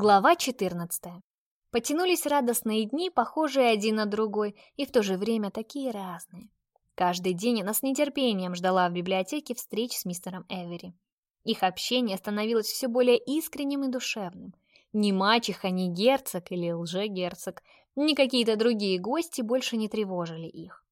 Глава 14. Потянулись радостные дни, похожие один на другой, и в то же время такие разные. Каждый день она с нетерпением ждала в библиотеке встреч с мистером Эвери. Их общение становилось все более искренним и душевным. Ни мачеха, ни герцог или лже-герцог, ни какие-то другие гости больше не тревожили их.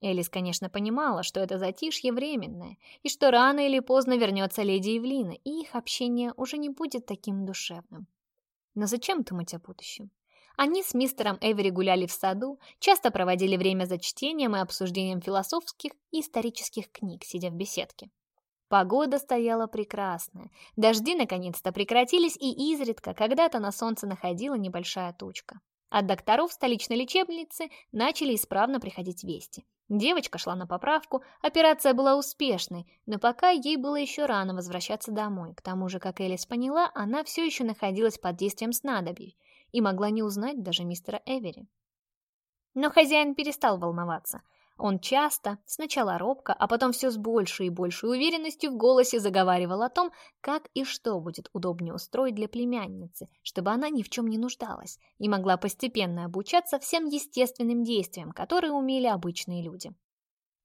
Элис, конечно, понимала, что это затишье временное, и что рано или поздно вернется леди Евлина, и их общение уже не будет таким душевным. Но зачем думать о будущем? Они с мистером Эвери гуляли в саду, часто проводили время за чтением и обсуждением философских и исторических книг, сидя в беседке. Погода стояла прекрасная. Дожди наконец-то прекратились, и изредка когда-то на солнце находила небольшая тучка. От докторов столичной лечебницы начали исправно приходить вести. Девочка шла на поправку, операция была успешной, но пока ей было еще рано возвращаться домой. К тому же, как Элис поняла, она все еще находилась под действием снадобий и могла не узнать даже мистера Эвери. Но хозяин перестал волноваться. Он часто, сначала робко, а потом все с большей и большей уверенностью в голосе заговаривал о том, как и что будет удобнее устроить для племянницы, чтобы она ни в чем не нуждалась и могла постепенно обучаться всем естественным действиям, которые умели обычные люди.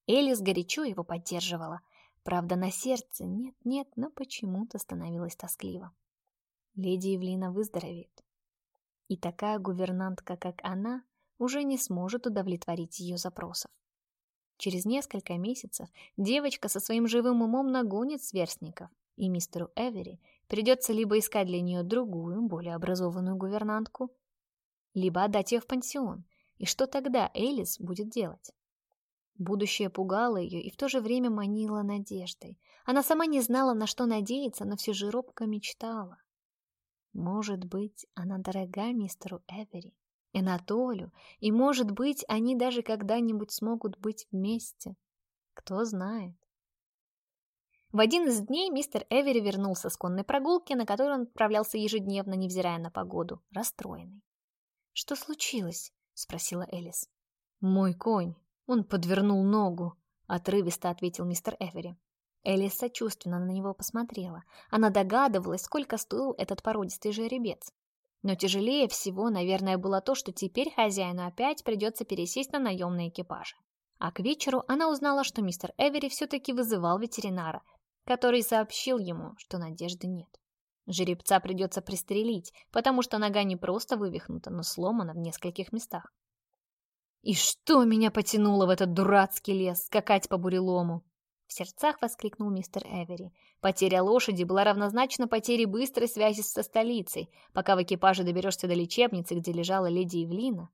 Элис горячо его поддерживала. Правда, на сердце нет-нет, но почему-то становилось тоскливо. Леди Евлина выздоровеет. И такая гувернантка, как она, уже не сможет удовлетворить ее запросов. Через несколько месяцев девочка со своим живым умом нагонит сверстников, и мистеру Эвери придется либо искать для нее другую, более образованную гувернантку, либо отдать ее в пансион. И что тогда Элис будет делать? Будущее пугало ее и в то же время манило надеждой. Она сама не знала, на что надеяться, но все же робко мечтала. Может быть, она дорога мистеру Эвери, Анатолию, и, может быть, они даже когда-нибудь смогут быть вместе. Кто знает. В один из дней мистер Эвери вернулся с конной прогулки, на которой он отправлялся ежедневно, невзирая на погоду, расстроенный. «Что случилось?» — спросила Элис. «Мой конь. Он подвернул ногу», — отрывисто ответил мистер Эвери. Элис сочувственно на него посмотрела. Она догадывалась, сколько стоил этот породистый жеребец. Но тяжелее всего, наверное, было то, что теперь хозяину опять придется пересесть на наемные экипажи. А к вечеру она узнала, что мистер Эвери все-таки вызывал ветеринара, который сообщил ему, что надежды нет. Жеребца придется пристрелить, потому что нога не просто вывихнута, но сломана в нескольких местах. «И что меня потянуло в этот дурацкий лес, скакать по бурелому?» В сердцах воскликнул мистер Эвери. Потеря лошади была равнозначна потере быстрой связи со столицей, пока в экипаже доберешься до лечебницы, где лежала леди Евлина.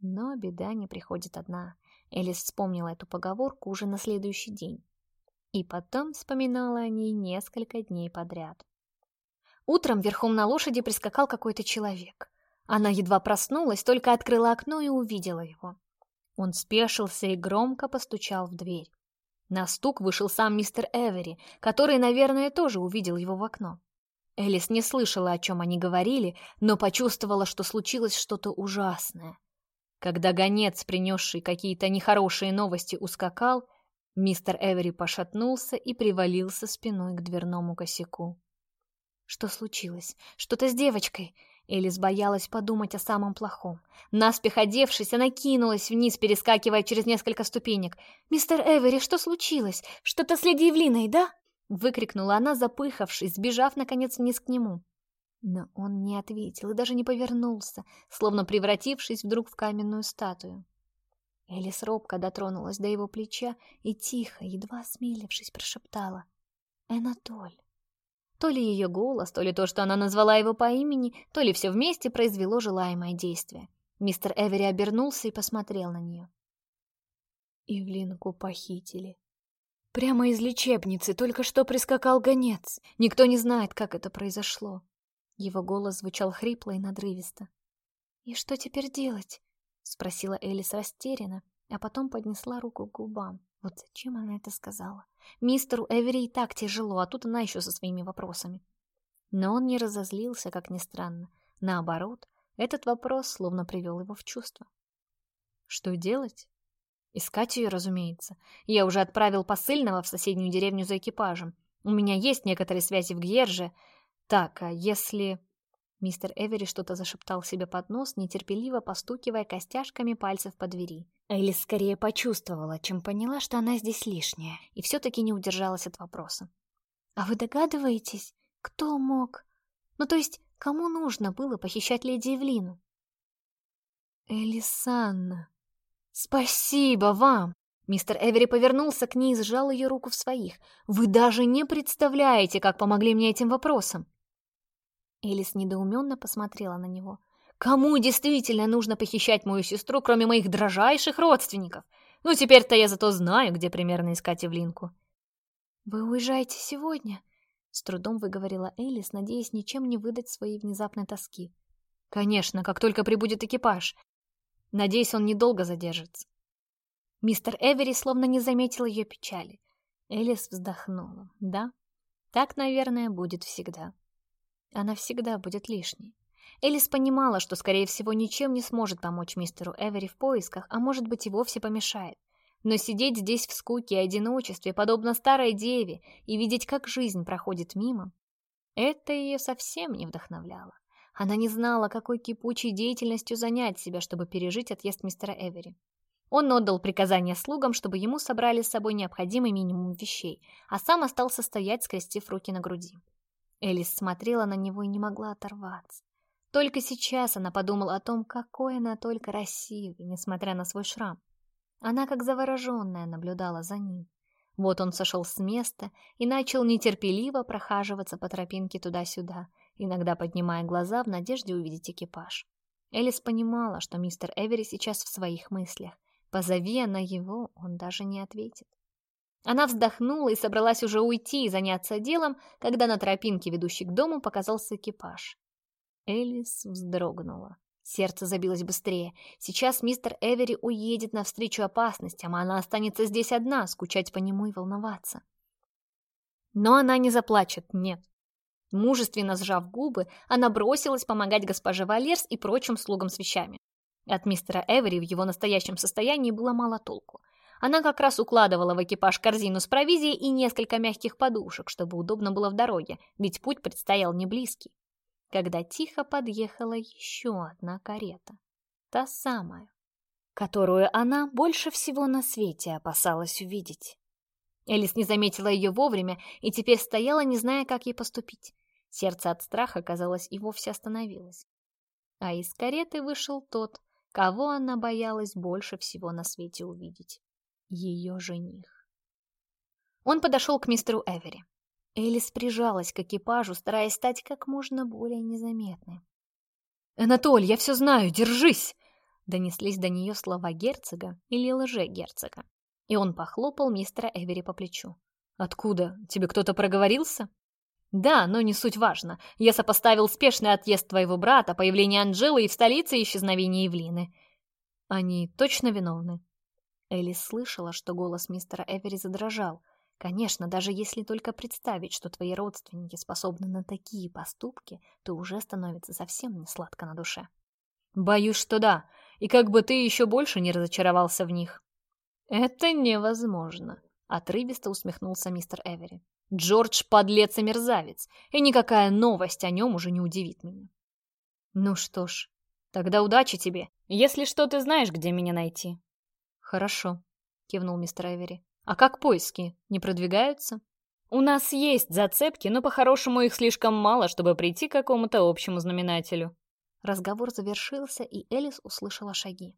Но беда не приходит одна. Элис вспомнила эту поговорку уже на следующий день. И потом вспоминала о ней несколько дней подряд. Утром верхом на лошади прискакал какой-то человек. Она едва проснулась, только открыла окно и увидела его. Он спешился и громко постучал в дверь. На стук вышел сам мистер Эвери, который, наверное, тоже увидел его в окно. Элис не слышала, о чем они говорили, но почувствовала, что случилось что-то ужасное. Когда гонец, принесший какие-то нехорошие новости, ускакал, мистер Эвери пошатнулся и привалился спиной к дверному косяку. Что случилось? Что-то с девочкой? Элис боялась подумать о самом плохом. Наспех одевшись, она кинулась вниз, перескакивая через несколько ступенек. «Мистер Эвери, что случилось? Что-то с леди Евлиной, да?» Выкрикнула она, запыхавшись, сбежав, наконец, вниз к нему. Но он не ответил и даже не повернулся, словно превратившись вдруг в каменную статую. Элис робко дотронулась до его плеча и тихо, едва осмелившись, прошептала «Энатоль». То ли ее голос, то ли то, что она назвала его по имени, то ли все вместе произвело желаемое действие. Мистер Эвери обернулся и посмотрел на нее. Ивлинку похитили. Прямо из лечебницы только что прискакал гонец. Никто не знает, как это произошло. Его голос звучал хрипло и надрывисто. «И что теперь делать?» — спросила Элис растерянно, а потом поднесла руку к губам. Вот зачем она это сказала? Мистеру Эвери и так тяжело, а тут она еще со своими вопросами. Но он не разозлился, как ни странно. Наоборот, этот вопрос словно привел его в чувство. Что делать? Искать ее, разумеется. Я уже отправил посыльного в соседнюю деревню за экипажем. У меня есть некоторые связи в Гьерже. Так, а если... Мистер Эвери что-то зашептал себе под нос, нетерпеливо постукивая костяшками пальцев по двери. Элис скорее почувствовала, чем поняла, что она здесь лишняя, и все-таки не удержалась от вопроса. «А вы догадываетесь, кто мог? Ну, то есть, кому нужно было похищать леди Эвлину?» «Элисанна, спасибо вам!» Мистер Эвери повернулся к ней и сжал ее руку в своих. «Вы даже не представляете, как помогли мне этим вопросом!» Элис недоуменно посмотрела на него. «Кому действительно нужно похищать мою сестру, кроме моих дрожайших родственников? Ну, теперь-то я зато знаю, где примерно искать Эвлинку». «Вы уезжаете сегодня?» С трудом выговорила Элис, надеясь ничем не выдать своей внезапной тоски. «Конечно, как только прибудет экипаж. Надеюсь, он недолго задержится». Мистер Эвери словно не заметил ее печали. Элис вздохнула. «Да, так, наверное, будет всегда». Она всегда будет лишней. Элис понимала, что, скорее всего, ничем не сможет помочь мистеру Эвери в поисках, а может быть и вовсе помешает. Но сидеть здесь в скуке и одиночестве, подобно старой деве, и видеть, как жизнь проходит мимо, это ее совсем не вдохновляло. Она не знала, какой кипучей деятельностью занять себя, чтобы пережить отъезд мистера Эвери. Он отдал приказание слугам, чтобы ему собрали с собой необходимый минимум вещей, а сам остался стоять, скрестив руки на груди. Элис смотрела на него и не могла оторваться. Только сейчас она подумала о том, какой она только красивый, несмотря на свой шрам. Она, как завороженная, наблюдала за ним. Вот он сошел с места и начал нетерпеливо прохаживаться по тропинке туда-сюда, иногда поднимая глаза в надежде увидеть экипаж. Элис понимала, что мистер Эвери сейчас в своих мыслях. Позови она его, он даже не ответит. Она вздохнула и собралась уже уйти и заняться делом, когда на тропинке, ведущей к дому, показался экипаж. Элис вздрогнула. Сердце забилось быстрее. Сейчас мистер Эвери уедет навстречу опасностям, а она останется здесь одна, скучать по нему и волноваться. Но она не заплачет, нет. Мужественно сжав губы, она бросилась помогать госпоже Валерс и прочим слугам с вещами. От мистера Эвери в его настоящем состоянии было мало толку. Она как раз укладывала в экипаж корзину с провизией и несколько мягких подушек, чтобы удобно было в дороге, ведь путь предстоял не близкий. Когда тихо подъехала еще одна карета. Та самая, которую она больше всего на свете опасалась увидеть. Элис не заметила ее вовремя и теперь стояла, не зная, как ей поступить. Сердце от страха, казалось, и вовсе остановилось. А из кареты вышел тот, кого она боялась больше всего на свете увидеть ее жених. Он подошел к мистеру Эвери. Элис прижалась к экипажу, стараясь стать как можно более незаметной. «Анатоль, я все знаю, держись!» Донеслись до нее слова герцога или лже-герцога. И он похлопал мистера Эвери по плечу. «Откуда? Тебе кто-то проговорился?» «Да, но не суть важно. Я сопоставил спешный отъезд твоего брата, появление Анжелы и в столице исчезновение Евлины. Они точно виновны?» Элис слышала, что голос мистера Эвери задрожал. Конечно, даже если только представить, что твои родственники способны на такие поступки, то уже становится совсем не сладко на душе. Боюсь, что да, и как бы ты еще больше не разочаровался в них. Это невозможно, отрывисто усмехнулся мистер Эвери. Джордж подлец и мерзавец, и никакая новость о нем уже не удивит меня. Ну что ж, тогда удачи тебе. Если что, ты знаешь, где меня найти. «Хорошо», — кивнул мистер Эвери. «А как поиски? Не продвигаются?» «У нас есть зацепки, но по-хорошему их слишком мало, чтобы прийти к какому-то общему знаменателю». Разговор завершился, и Элис услышала шаги.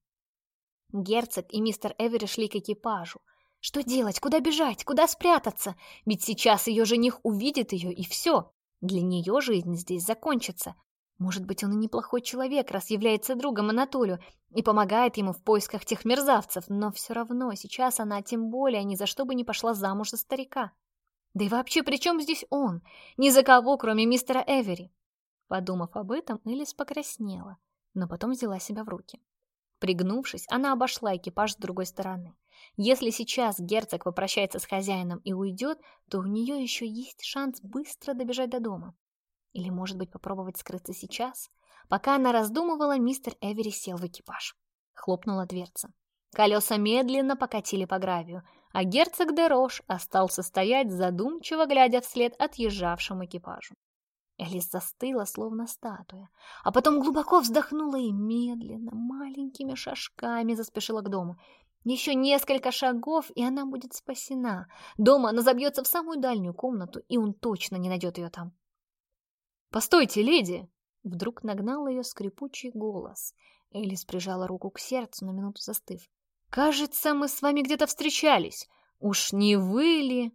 Герцог и мистер Эвери шли к экипажу. Что делать? Куда бежать? Куда спрятаться? Ведь сейчас ее жених увидит ее, и все. Для нее жизнь здесь закончится. Может быть, он и неплохой человек, раз является другом Анатолию и помогает ему в поисках тех мерзавцев, но все равно сейчас она тем более ни за что бы не пошла замуж за старика. Да и вообще, при чем здесь он? Ни за кого, кроме мистера Эвери. Подумав об этом, Элис покраснела, но потом взяла себя в руки. Пригнувшись, она обошла экипаж с другой стороны. Если сейчас герцог попрощается с хозяином и уйдет, то у нее еще есть шанс быстро добежать до дома. Или, может быть, попробовать скрыться сейчас? Пока она раздумывала, мистер Эвери сел в экипаж. Хлопнула дверца. Колеса медленно покатили по гравию, а герцог де Рош остался стоять, задумчиво глядя вслед отъезжавшему экипажу. Элис застыла, словно статуя, а потом глубоко вздохнула и медленно, маленькими шажками заспешила к дому. Еще несколько шагов, и она будет спасена. Дома она забьется в самую дальнюю комнату, и он точно не найдет ее там. «Постойте, леди!» Вдруг нагнал ее скрипучий голос. Элис прижала руку к сердцу, на минуту застыв. «Кажется, мы с вами где-то встречались. Уж не вы ли?»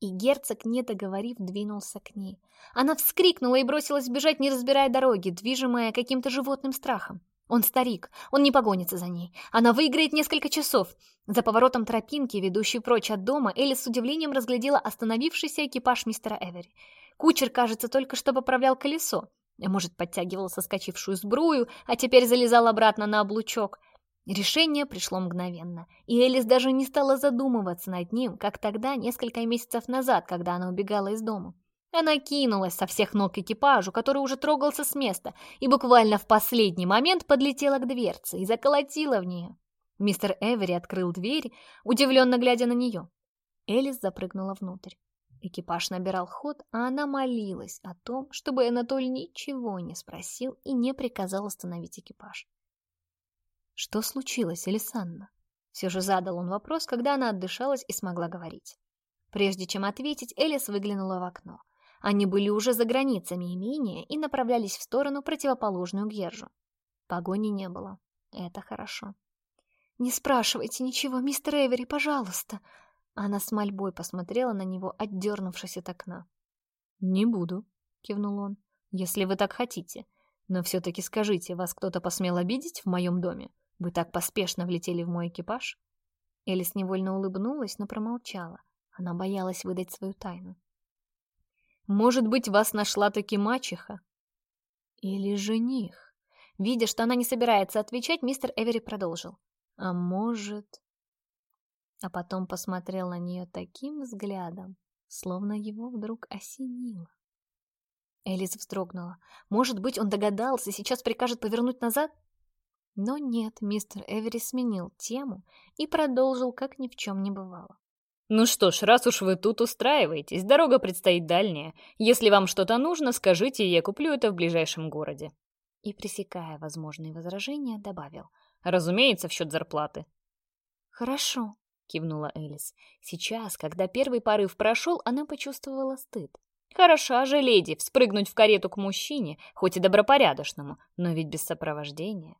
И герцог, не договорив, двинулся к ней. Она вскрикнула и бросилась бежать, не разбирая дороги, движимая каким-то животным страхом. Он старик, он не погонится за ней. Она выиграет несколько часов. За поворотом тропинки, ведущей прочь от дома, Элли с удивлением разглядела остановившийся экипаж мистера Эвери. Кучер, кажется, только что поправлял колесо. Может, подтягивал соскочившую сбрую, а теперь залезал обратно на облучок. Решение пришло мгновенно, и Элис даже не стала задумываться над ним, как тогда, несколько месяцев назад, когда она убегала из дома. Она кинулась со всех ног к экипажу, который уже трогался с места, и буквально в последний момент подлетела к дверце и заколотила в нее. Мистер Эвери открыл дверь, удивленно глядя на нее. Элис запрыгнула внутрь. Экипаж набирал ход, а она молилась о том, чтобы Анатолий ничего не спросил и не приказал остановить экипаж. «Что случилось, Элисанна?» Все же задал он вопрос, когда она отдышалась и смогла говорить. Прежде чем ответить, Элис выглянула в окно. Они были уже за границами имения и направлялись в сторону, противоположную Гержу. Погони не было. Это хорошо. «Не спрашивайте ничего, мистер Эвери, пожалуйста!» Она с мольбой посмотрела на него, отдернувшись от окна. «Не буду», — кивнул он, — «если вы так хотите. Но все-таки скажите, вас кто-то посмел обидеть в моем доме? Вы так поспешно влетели в мой экипаж?» Элис невольно улыбнулась, но промолчала. Она боялась выдать свою тайну. «Может быть, вас нашла таки мачеха?» «Или жених?» Видя, что она не собирается отвечать, мистер Эвери продолжил. «А может...» А потом посмотрел на нее таким взглядом, словно его вдруг осенило. Элис вздрогнула. Может быть, он догадался, сейчас прикажет повернуть назад? Но нет, мистер Эвери сменил тему и продолжил, как ни в чем не бывало. «Ну что ж, раз уж вы тут устраиваетесь, дорога предстоит дальняя. Если вам что-то нужно, скажите, и я куплю это в ближайшем городе». И, пресекая возможные возражения, добавил. «Разумеется, в счет зарплаты». «Хорошо», — кивнула Элис. Сейчас, когда первый порыв прошел, она почувствовала стыд. Хороша же леди вспрыгнуть в карету к мужчине, хоть и добропорядочному, но ведь без сопровождения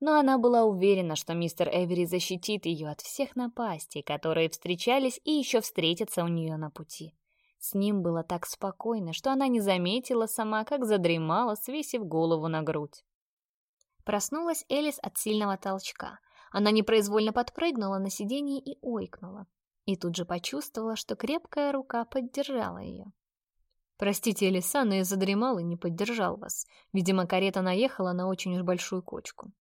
но она была уверена, что мистер Эвери защитит ее от всех напастей, которые встречались и еще встретятся у нее на пути. С ним было так спокойно, что она не заметила сама, как задремала, свесив голову на грудь. Проснулась Элис от сильного толчка. Она непроизвольно подпрыгнула на сиденье и ойкнула. И тут же почувствовала, что крепкая рука поддержала ее. «Простите, Элиса, но я задремал и не поддержал вас. Видимо, карета наехала на очень уж большую кочку.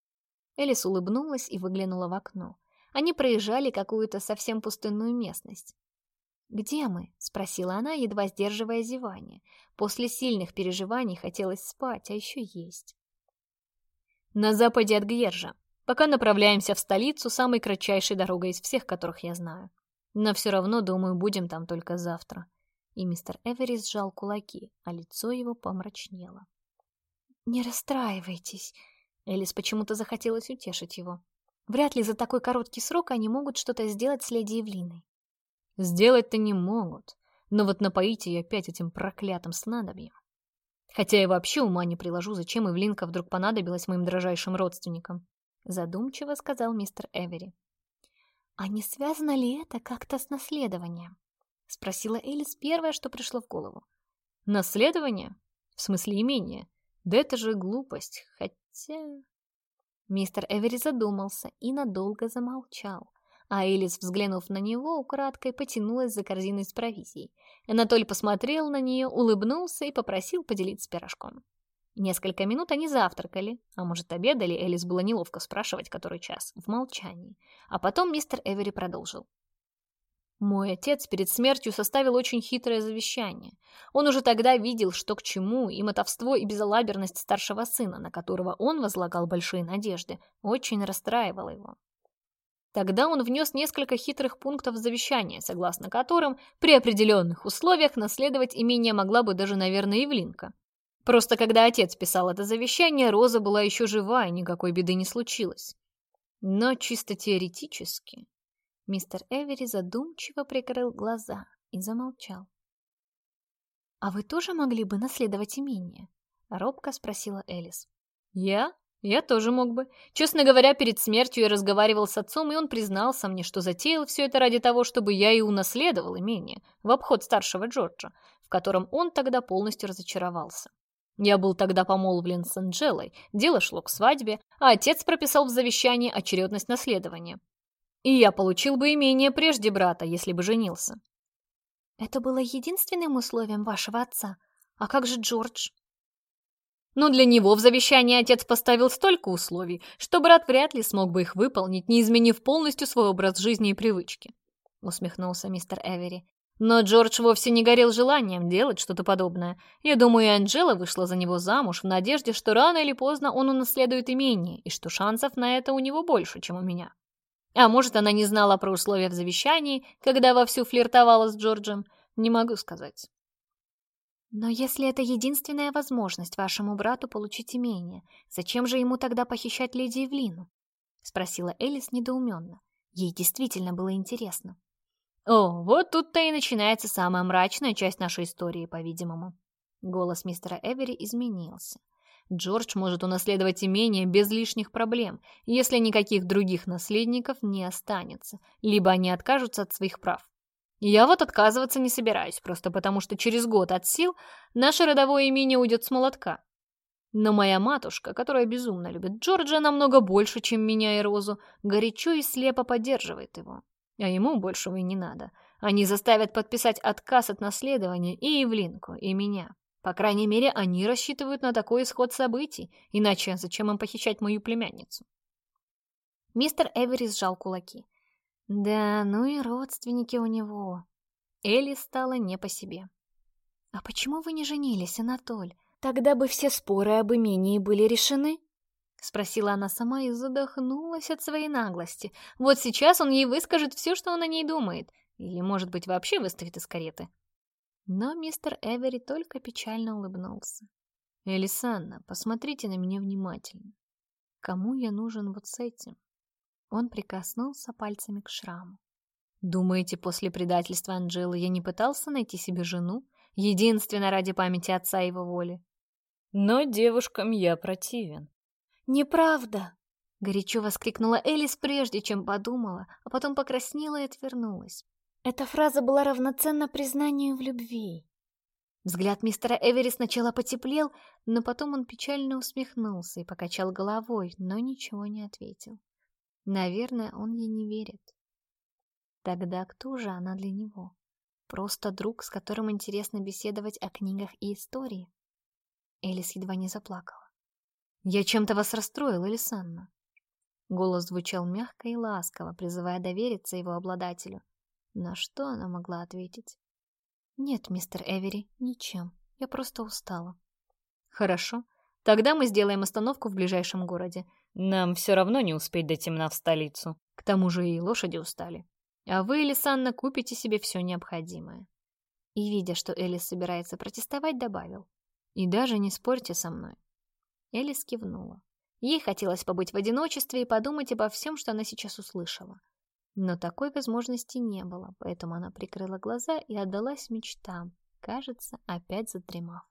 Элис улыбнулась и выглянула в окно. Они проезжали какую-то совсем пустынную местность. «Где мы?» — спросила она, едва сдерживая зевание. После сильных переживаний хотелось спать, а еще есть. «На западе от Гьержа. Пока направляемся в столицу самой кратчайшей дорогой из всех, которых я знаю. Но все равно, думаю, будем там только завтра». И мистер Эверис сжал кулаки, а лицо его помрачнело. «Не расстраивайтесь», Элис почему-то захотелось утешить его. Вряд ли за такой короткий срок они могут что-то сделать с леди Евлиной. Сделать-то не могут, но вот напоить ее опять этим проклятым снадобьем. Хотя я вообще ума не приложу, зачем Эвлинка вдруг понадобилась моим дрожайшим родственникам. Задумчиво сказал мистер Эвери. «А не связано ли это как-то с наследованием?» Спросила Элис первое, что пришло в голову. «Наследование? В смысле имения? Да это же глупость, хотя...» Хотя... Мистер Эвери задумался и надолго замолчал. А Элис, взглянув на него, украдкой потянулась за корзиной с провизией. Анатоль посмотрел на нее, улыбнулся и попросил поделиться пирожком. Несколько минут они завтракали, а может обедали, Элис было неловко спрашивать, который час, в молчании. А потом мистер Эвери продолжил. Мой отец перед смертью составил очень хитрое завещание. Он уже тогда видел, что к чему, и мотовство, и безалаберность старшего сына, на которого он возлагал большие надежды, очень расстраивало его. Тогда он внес несколько хитрых пунктов в завещание, согласно которым при определенных условиях наследовать имение могла бы даже, наверное, Евлинка. Просто когда отец писал это завещание, Роза была еще жива, и никакой беды не случилось. Но чисто теоретически... Мистер Эвери задумчиво прикрыл глаза и замолчал. «А вы тоже могли бы наследовать имение?» — робко спросила Элис. «Я? Я тоже мог бы. Честно говоря, перед смертью я разговаривал с отцом, и он признался мне, что затеял все это ради того, чтобы я и унаследовал имение, в обход старшего Джорджа, в котором он тогда полностью разочаровался. Я был тогда помолвлен с Анджелой, дело шло к свадьбе, а отец прописал в завещании очередность наследования. И я получил бы имение прежде брата, если бы женился. Это было единственным условием вашего отца. А как же Джордж? Но для него в завещании отец поставил столько условий, что брат вряд ли смог бы их выполнить, не изменив полностью свой образ жизни и привычки. Усмехнулся мистер Эвери. Но Джордж вовсе не горел желанием делать что-то подобное. Я думаю, и Анджела вышла за него замуж в надежде, что рано или поздно он унаследует имение, и что шансов на это у него больше, чем у меня. А может, она не знала про условия в завещании, когда вовсю флиртовала с Джорджем, не могу сказать. Но если это единственная возможность вашему брату получить имение, зачем же ему тогда похищать леди Эвлину? Спросила Элис недоуменно. Ей действительно было интересно. О, вот тут-то и начинается самая мрачная часть нашей истории, по-видимому. Голос мистера Эвери изменился. Джордж может унаследовать имение без лишних проблем, если никаких других наследников не останется, либо они откажутся от своих прав. Я вот отказываться не собираюсь, просто потому что через год от сил наше родовое имение уйдет с молотка. Но моя матушка, которая безумно любит Джорджа намного больше, чем меня и Розу, горячо и слепо поддерживает его. А ему большего и не надо. Они заставят подписать отказ от наследования и Евлинку, и меня. По крайней мере, они рассчитывают на такой исход событий, иначе зачем им похищать мою племянницу? Мистер Эвери сжал кулаки. Да, ну и родственники у него. Элли стала не по себе. «А почему вы не женились, Анатоль? Тогда бы все споры об имении были решены?» Спросила она сама и задохнулась от своей наглости. Вот сейчас он ей выскажет все, что он о ней думает. Или, может быть, вообще выставит из кареты. Но мистер Эвери только печально улыбнулся. «Элисанна, посмотрите на меня внимательно. Кому я нужен вот с этим?» Он прикоснулся пальцами к шраму. «Думаете, после предательства Анжелы я не пытался найти себе жену, единственно ради памяти отца его воли?» «Но девушкам я противен». «Неправда!» — горячо воскликнула Элис, прежде чем подумала, а потом покраснела и отвернулась. Эта фраза была равноценна признанию в любви. Взгляд мистера Эвери сначала потеплел, но потом он печально усмехнулся и покачал головой, но ничего не ответил. Наверное, он ей не верит. Тогда кто же она для него? Просто друг, с которым интересно беседовать о книгах и истории? Элис едва не заплакала. «Я чем-то вас расстроил, Элисанна?» Голос звучал мягко и ласково, призывая довериться его обладателю. На что она могла ответить? «Нет, мистер Эвери, ничем. Я просто устала». «Хорошо. Тогда мы сделаем остановку в ближайшем городе. Нам все равно не успеть до темна в столицу. К тому же и лошади устали. А вы, Элисанна, купите себе все необходимое. И, видя, что Элис собирается протестовать, добавил. И даже не спорьте со мной. Элис кивнула. Ей хотелось побыть в одиночестве и подумать обо всем, что она сейчас услышала. Но такой возможности не было, поэтому она прикрыла глаза и отдалась мечтам, кажется, опять задремав.